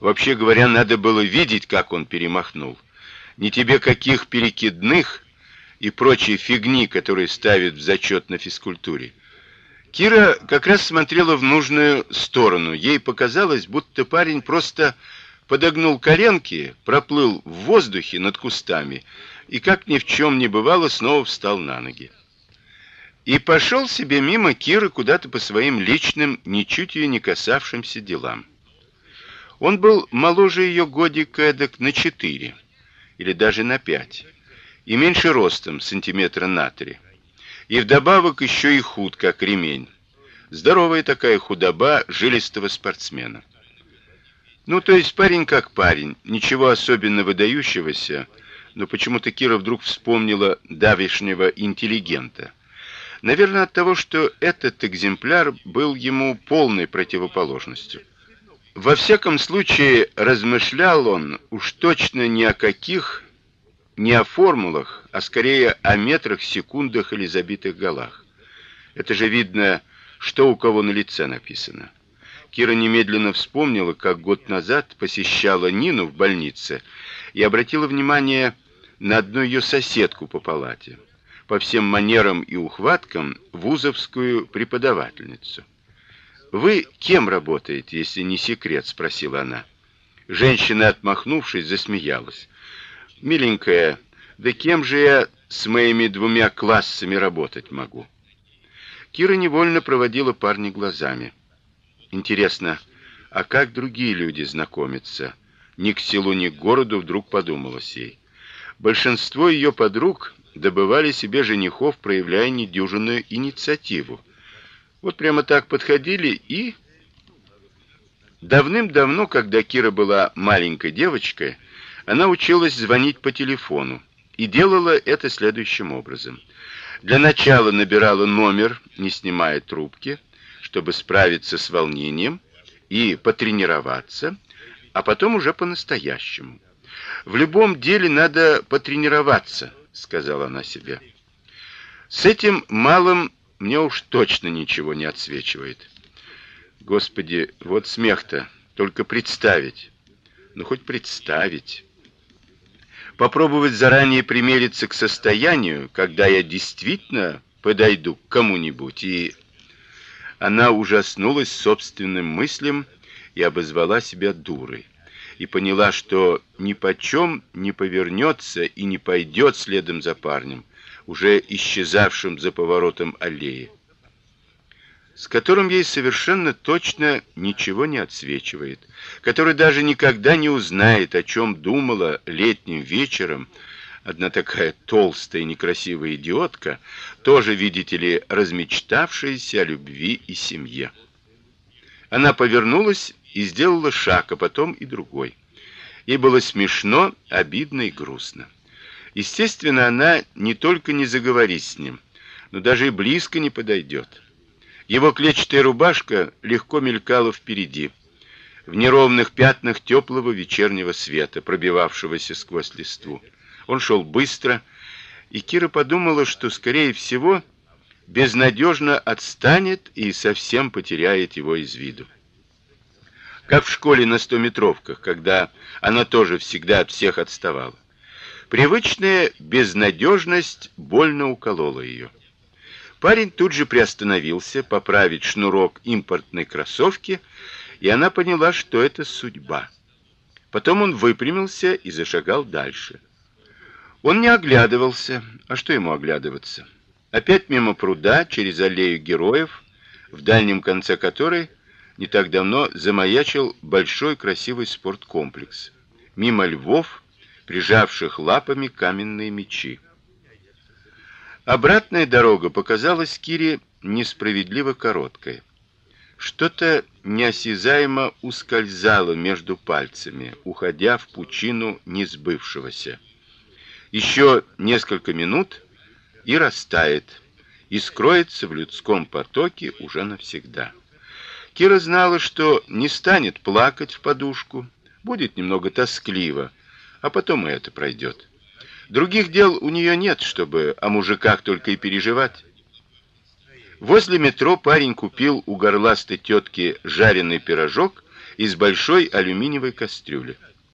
Вообще говоря, надо было видеть, как он перемахнул. Не тебе каких перекидных и прочей фигни, которые ставят в зачет на физкультуре. Кира как раз смотрела в нужную сторону. Ей показалось, будто парень просто подогнул коленки, проплыл в воздухе над кустами и как ни в чем не бывало, снова встал на ноги. И пошел себе мимо Киры куда-то по своим личным, ничуть ее не касавшимся делам. Он был моложе ее годика эдак на четыре или даже на пять, и меньше ростом, сантиметра на три. И вдобавок еще и худ, как ремень. Здоровая такая худоба жилистого спортсмена. Ну, то есть парень как парень, ничего особенно выдающегося, но почему-то Кира вдруг вспомнила давешнего интеллигента. Наверное, от того, что этот экземпляр был ему полной противоположностью. Во всяком случае, размышлял он уж точно не о каких, не о формулах, а скорее о метрах, секундах или забитых голах. Это же видно, что у кого на лице написано. Кира немедленно вспомнила, как год назад посещала Нину в больнице и обратила внимание на одну ее соседку по палате, по всем манерам и ухваткам вузовскую преподавательницу. Вы кем работаете, если не секрет, спросила она. Женщина, отмахнувшись, засмеялась. Миленькая, да кем же я с моими двумя классами работать могу? Кира невольно проводила парня глазами. Интересно, а как другие люди знакомятся? Ни к селу, ни к городу вдруг подумалось ей. Большинство ее подруг добывали себе женихов, проявляя недюжинную инициативу. Вот прямо так подходили и Давным-давно, когда Кира была маленькой девочкой, она училась звонить по телефону и делала это следующим образом. Для начала набирала номер, не снимая трубки, чтобы справиться с волнением и потренироваться, а потом уже по-настоящему. В любом деле надо потренироваться, сказала она себе. С этим малым мне уж точно ничего не отсвечивает. Господи, вот смех-то, только представить. Ну хоть представить. Попробовать заранее примериться к состоянию, когда я действительно подойду к кому-нибудь и она ужаснулась собственным мыслям и обозвала себя дурой. И поняла, что ни почем не повернется и не пойдет следом за парнем, уже исчезавшим за поворотом аллеи, с которым ей совершенно точно ничего не отсвечивает, который даже никогда не узнает, о чем думала летним вечером одна такая толстая некрасивая идиотка, тоже, видите ли, размечтавшаяся о любви и семье. Она повернулась и сделала шаг, а потом и другой. Ей было смешно, обидно и грустно. Естественно, она не только не заговорит с ним, но даже и близко не подойдет. Его клетчатая рубашка легко мелькала впереди, в неровных пятнах теплого вечернего света, пробивавшегося сквозь листву. Он шел быстро, и Кира подумала, что скорее всего безнадежно отстанет и совсем потеряет его из виду. Как в школе на стометровках, когда она тоже всегда от всех отставала. Привычная безнадежность больно уколола ее. Парень тут же приостановился, поправить шнурок импортной кроссовки, и она поняла, что это судьба. Потом он выпрямился и зашагал дальше. Он не оглядывался, а что ему оглядываться? Опять мимо пруда, через аллею героев, в дальнем конце которой не так давно замаячил большой красивый спорткомплекс. Мимо львов, прижавших лапами каменные мечи. Обратная дорога показалась Кире несправедливо короткой. Что-то неосязаемо ускользало между пальцами, уходя в пучину несбывшегося. Еще несколько минут и растает, и скроется в людском потоке уже навсегда. Кира знала, что не станет плакать в подушку, будет немного тоскливо, а потом и это пройдет. Других дел у нее нет, чтобы о мужиках только и переживать. Возле метро парень купил у горластой тетки жареный пирожок из большой алюминиевой кастрюли.